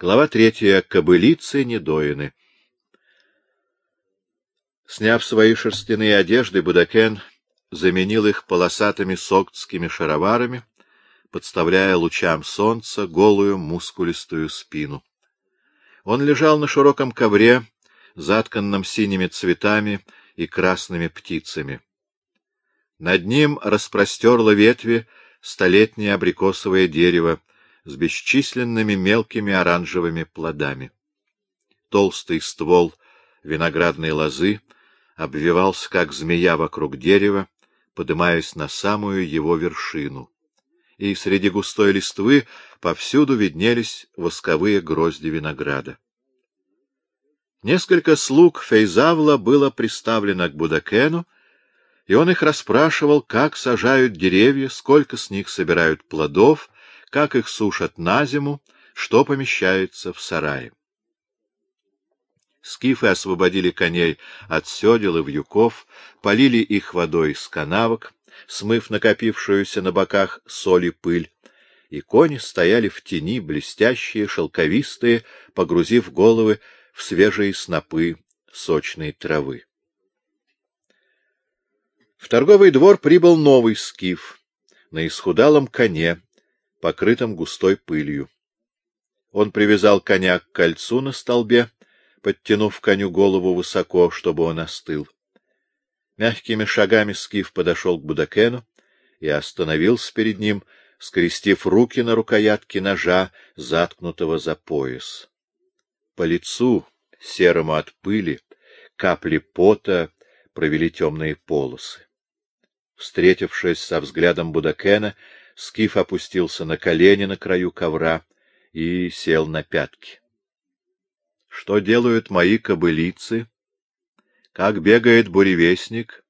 Глава третья. Кобылицы недоины. Сняв свои шерстяные одежды, Будакен заменил их полосатыми соктскими шароварами, подставляя лучам солнца голую мускулистую спину. Он лежал на широком ковре, затканном синими цветами и красными птицами. Над ним распростерло ветви столетнее абрикосовое дерево, с бесчисленными мелкими оранжевыми плодами. Толстый ствол виноградной лозы обвивался, как змея вокруг дерева, подымаясь на самую его вершину. И среди густой листвы повсюду виднелись восковые грозди винограда. Несколько слуг Фейзавла было приставлено к Будакену, и он их расспрашивал, как сажают деревья, сколько с них собирают плодов как их сушат на зиму, что помещается в сарае. Скифы освободили коней от седел и вьюков, полили их водой с канавок, смыв накопившуюся на боках соль и пыль, и кони стояли в тени, блестящие, шелковистые, погрузив головы в свежие снопы сочной травы. В торговый двор прибыл новый скиф на исхудалом коне, покрытым густой пылью. Он привязал коня к кольцу на столбе, подтянув коню голову высоко, чтобы он остыл. Мягкими шагами Скиф подошел к Будакену и остановился перед ним, скрестив руки на рукоятке ножа, заткнутого за пояс. По лицу, серому от пыли, капли пота провели темные полосы. Встретившись со взглядом Будакена, Скиф опустился на колени на краю ковра и сел на пятки. — Что делают мои кобылицы? Как бегает буревестник?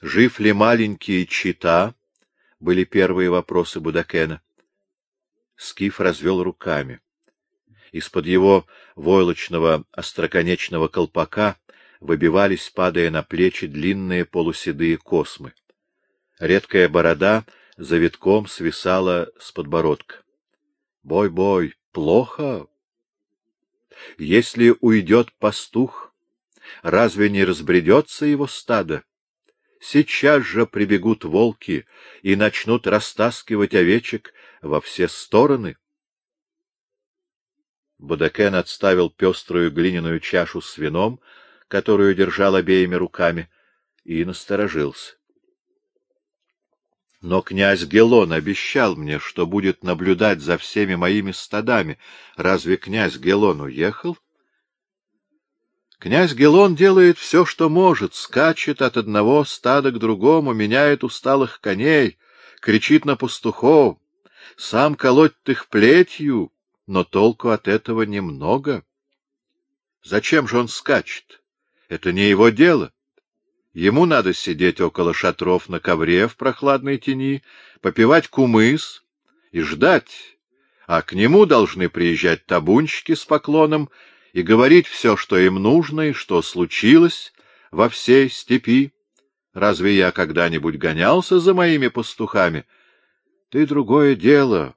Жив ли маленький чита? — были первые вопросы Будакена. Скиф развел руками. Из-под его войлочного остроконечного колпака выбивались, падая на плечи, длинные полуседые космы. Редкая борода — завитком свисала с подбородка. Бой, бой, плохо. Если уйдет пастух, разве не разбредется его стадо? Сейчас же прибегут волки и начнут растаскивать овечек во все стороны. Будакен отставил пеструю глиняную чашу с вином, которую держал обеими руками, и насторожился. Но князь Гелон обещал мне, что будет наблюдать за всеми моими стадами. Разве князь Гелон уехал? Князь Гелон делает все, что может, скачет от одного стада к другому, меняет усталых коней, кричит на пастухов, сам колоть их плетью, но толку от этого немного. Зачем же он скачет? Это не его дело. Ему надо сидеть около шатров на ковре в прохладной тени, попивать кумыс и ждать, а к нему должны приезжать табунщики с поклоном и говорить все, что им нужно и что случилось во всей степи. Разве я когда-нибудь гонялся за моими пастухами? Ты другое дело.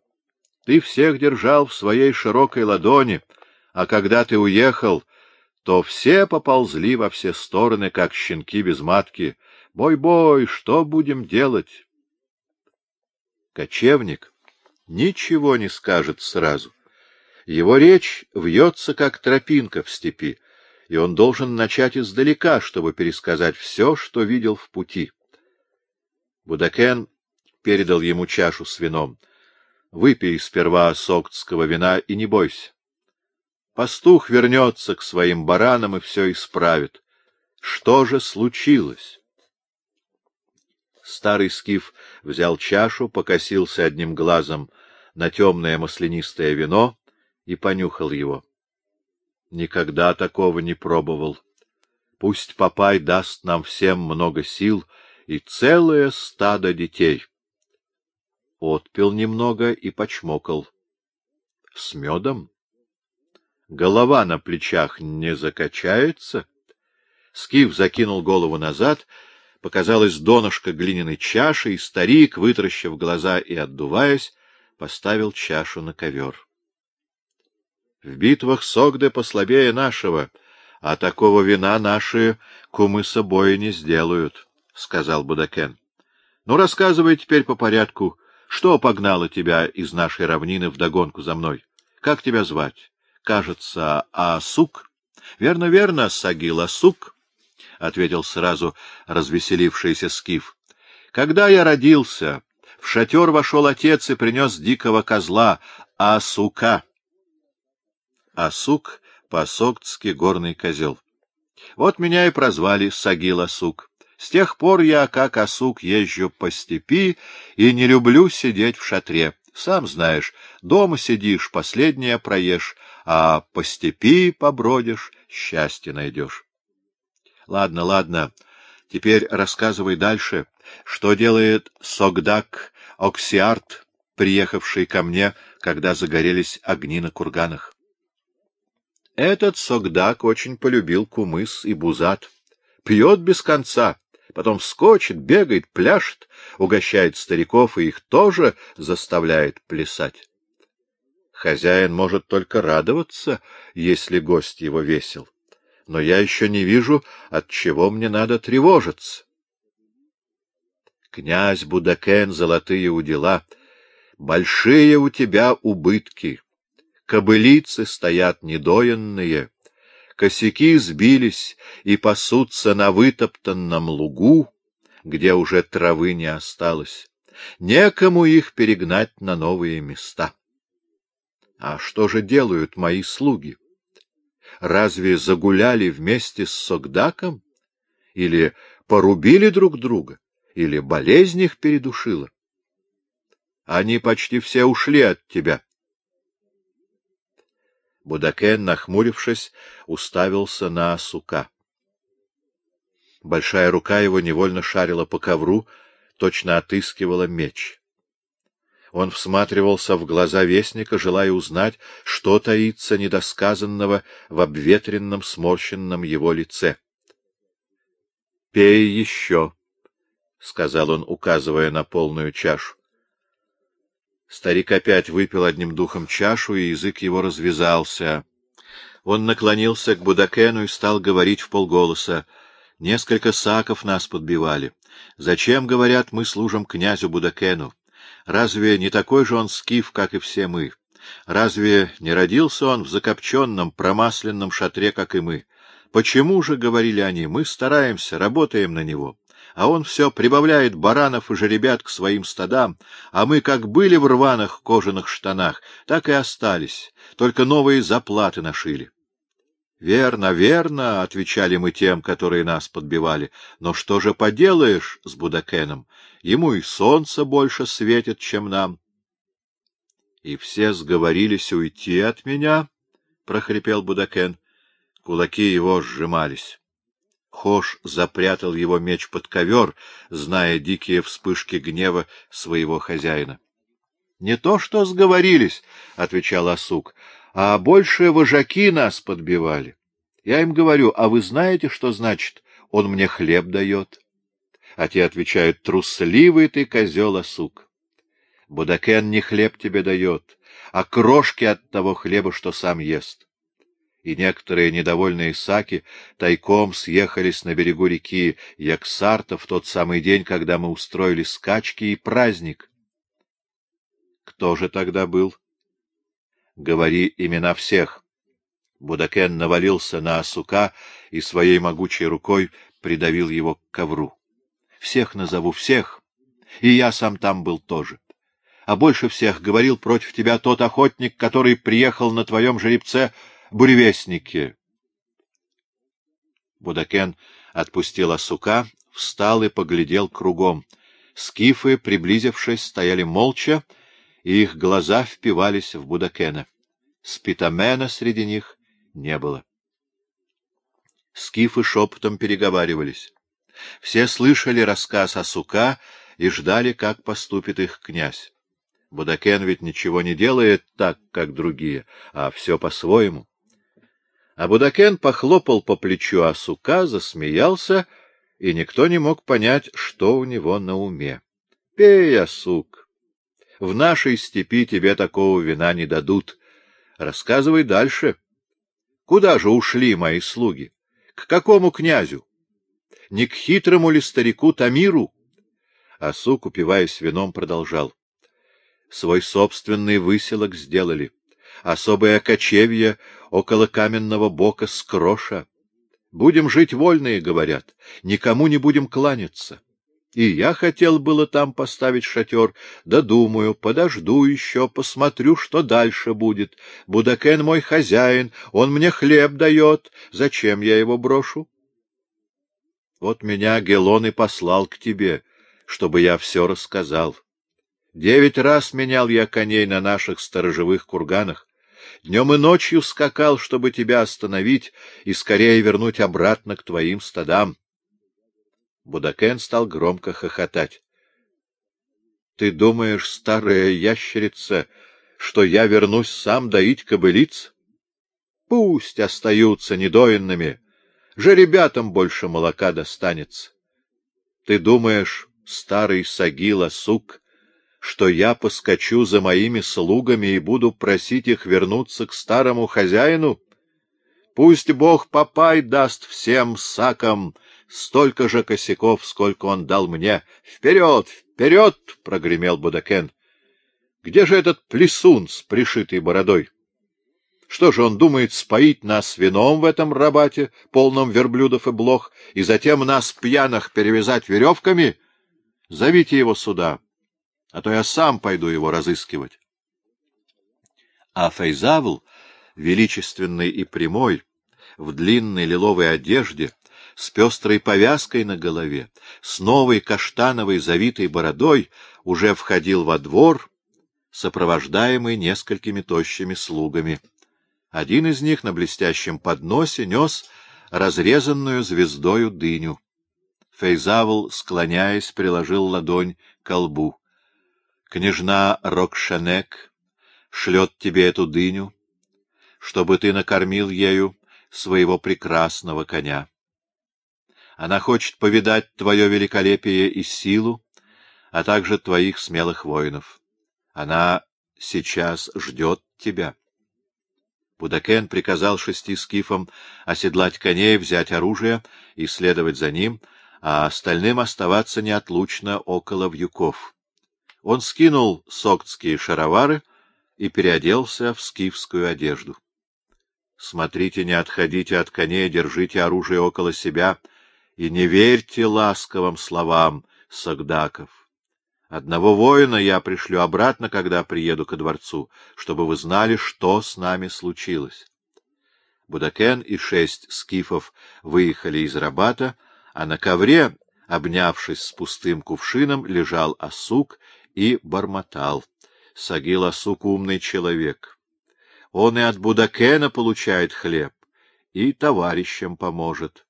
Ты всех держал в своей широкой ладони, а когда ты уехал, то все поползли во все стороны, как щенки без матки. Бой-бой, что будем делать? Кочевник ничего не скажет сразу. Его речь вьется, как тропинка в степи, и он должен начать издалека, чтобы пересказать все, что видел в пути. Будакен передал ему чашу с вином. — Выпей сперва соктского вина и не бойся. Пастух вернется к своим баранам и все исправит. Что же случилось? Старый скиф взял чашу, покосился одним глазом на темное маслянистое вино и понюхал его. Никогда такого не пробовал. Пусть папай даст нам всем много сил и целое стадо детей. Отпил немного и почмокал. С медом? Голова на плечах не закачается? Скиф закинул голову назад, показалось донышко глиняной чаши, и старик, вытращив глаза и отдуваясь, поставил чашу на ковер. В битвах Согды послабее нашего, а такого вина наши кумы собой не сделают, — сказал Будакен. — Ну, рассказывай теперь по порядку, что погнало тебя из нашей равнины вдогонку за мной? Как тебя звать? Кажется, Асук? — Верно, верно, Сагил Асук, — ответил сразу развеселившийся Скиф. — Когда я родился, в шатер вошел отец и принес дикого козла, Асука. Асук — по-соктски горный козел. Вот меня и прозвали Сагил Асук. С тех пор я, как осук, езжу по степи и не люблю сидеть в шатре. Сам знаешь, дома сидишь, последнее проешь, а по степи побродишь, счастье найдешь. Ладно, ладно, теперь рассказывай дальше, что делает Согдак Оксиарт, приехавший ко мне, когда загорелись огни на курганах. Этот Согдак очень полюбил кумыс и бузат. Пьет без конца, потом скочит, бегает, пляшет, угощает стариков и их тоже заставляет плясать. Хозяин может только радоваться, если гость его весел. Но я еще не вижу, от чего мне надо тревожиться. Князь Будакен, золотые удила, большие у тебя убытки. Кобылицы стоят недоенные, косяки сбились и пасутся на вытоптанном лугу, где уже травы не осталось. Некому их перегнать на новые места. А что же делают мои слуги? Разве загуляли вместе с Согдаком? Или порубили друг друга? Или болезнь их передушила? Они почти все ушли от тебя. Будакен, нахмурившись, уставился на сука. Большая рука его невольно шарила по ковру, точно отыскивала меч. Он всматривался в глаза вестника, желая узнать, что таится недосказанного в обветренном, сморщенном его лице. — Пей еще, — сказал он, указывая на полную чашу. Старик опять выпил одним духом чашу, и язык его развязался. Он наклонился к Будакену и стал говорить в полголоса. Несколько саков нас подбивали. Зачем, говорят, мы служим князю Будакену? Разве не такой же он скиф, как и все мы? Разве не родился он в закопченном, промасленном шатре, как и мы? Почему же, — говорили они, — мы стараемся, работаем на него? а он все прибавляет баранов и жеребят к своим стадам, а мы как были в рваных кожаных штанах, так и остались, только новые заплаты нашили. — Верно, верно, — отвечали мы тем, которые нас подбивали, — но что же поделаешь с Будакеном? Ему и солнце больше светит, чем нам. — И все сговорились уйти от меня, — прохрипел Будакен. Кулаки его сжимались. Хош запрятал его меч под ковер, зная дикие вспышки гнева своего хозяина. — Не то что сговорились, — отвечал Асук, — а больше вожаки нас подбивали. Я им говорю, а вы знаете, что значит «он мне хлеб дает»? А те отвечают, трусливый ты козел, Асук. Будакен не хлеб тебе дает, а крошки от того хлеба, что сам ест и некоторые недовольные саки тайком съехались на берегу реки Яксарта в тот самый день, когда мы устроили скачки и праздник. Кто же тогда был? Говори имена всех. Будакен навалился на осука и своей могучей рукой придавил его к ковру. Всех назову, всех. И я сам там был тоже. А больше всех говорил против тебя тот охотник, который приехал на твоем жеребце буревестники. Будакен отпустил осука, встал и поглядел кругом. Скифы, приблизившись, стояли молча, и их глаза впивались в Будакена. Спитамена среди них не было. Скифы шепотом переговаривались. Все слышали рассказ Асука и ждали, как поступит их князь. Будакен ведь ничего не делает так, как другие, а все по-своему. Абудакен похлопал по плечу Асука, засмеялся, и никто не мог понять, что у него на уме. — Пей, Асук, в нашей степи тебе такого вина не дадут, Рассказывай дальше. Куда же ушли мои слуги? К какому князю? Не к хитрому ли старику Тамиру? Асук, упиваясь вином, продолжал. Свой собственный выселок сделали. Особое кочевье около каменного бока скроша. Будем жить вольные, говорят, никому не будем кланяться. И я хотел было там поставить шатер, да думаю, подожду еще, посмотрю, что дальше будет. Будакен мой хозяин, он мне хлеб дает, зачем я его брошу? Вот меня Гелон и послал к тебе, чтобы я все рассказал. Девять раз менял я коней на наших сторожевых курганах. Днем и ночью скакал, чтобы тебя остановить и скорее вернуть обратно к твоим стадам. Будакен стал громко хохотать. — Ты думаешь, старая ящерица, что я вернусь сам доить кобылиц? Пусть остаются недоенными, жеребятам больше молока достанется. Ты думаешь, старый Сагила, сук, что я поскочу за моими слугами и буду просить их вернуться к старому хозяину? Пусть Бог Папай даст всем сакам столько же косяков, сколько он дал мне. Вперед, вперед! — прогремел Будакен. — Где же этот плесун с пришитой бородой? Что же он думает споить нас вином в этом рабате, полном верблюдов и блох, и затем нас, пьяных, перевязать веревками? Зовите его сюда, а то я сам пойду его разыскивать. А Фейзавл, величественный и прямой, в длинной лиловой одежде, с пестрой повязкой на голове, с новой каштановой завитой бородой, уже входил во двор, сопровождаемый несколькими тощими слугами. Один из них на блестящем подносе нес разрезанную звездою дыню. Фейзавл, склоняясь, приложил ладонь к лбу. Княжна Рокшанек шлет тебе эту дыню, чтобы ты накормил ею своего прекрасного коня. Она хочет повидать твое великолепие и силу, а также твоих смелых воинов. Она сейчас ждет тебя. Будакен приказал шести скифам оседлать коней, взять оружие и следовать за ним, а остальным оставаться неотлучно около вьюков. Он скинул соктские шаровары и переоделся в скифскую одежду. — Смотрите, не отходите от коней, держите оружие около себя — и не верьте ласковым словам Сагдаков. Одного воина я пришлю обратно, когда приеду ко дворцу, чтобы вы знали, что с нами случилось. Будакен и шесть скифов выехали из Рабата, а на ковре, обнявшись с пустым кувшином, лежал Асук и бормотал. Сагил Асук — умный человек. Он и от Будакена получает хлеб, и товарищам поможет.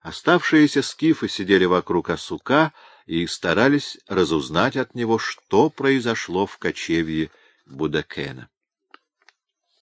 Оставшиеся скифы сидели вокруг осука и старались разузнать от него, что произошло в кочевье Будакена.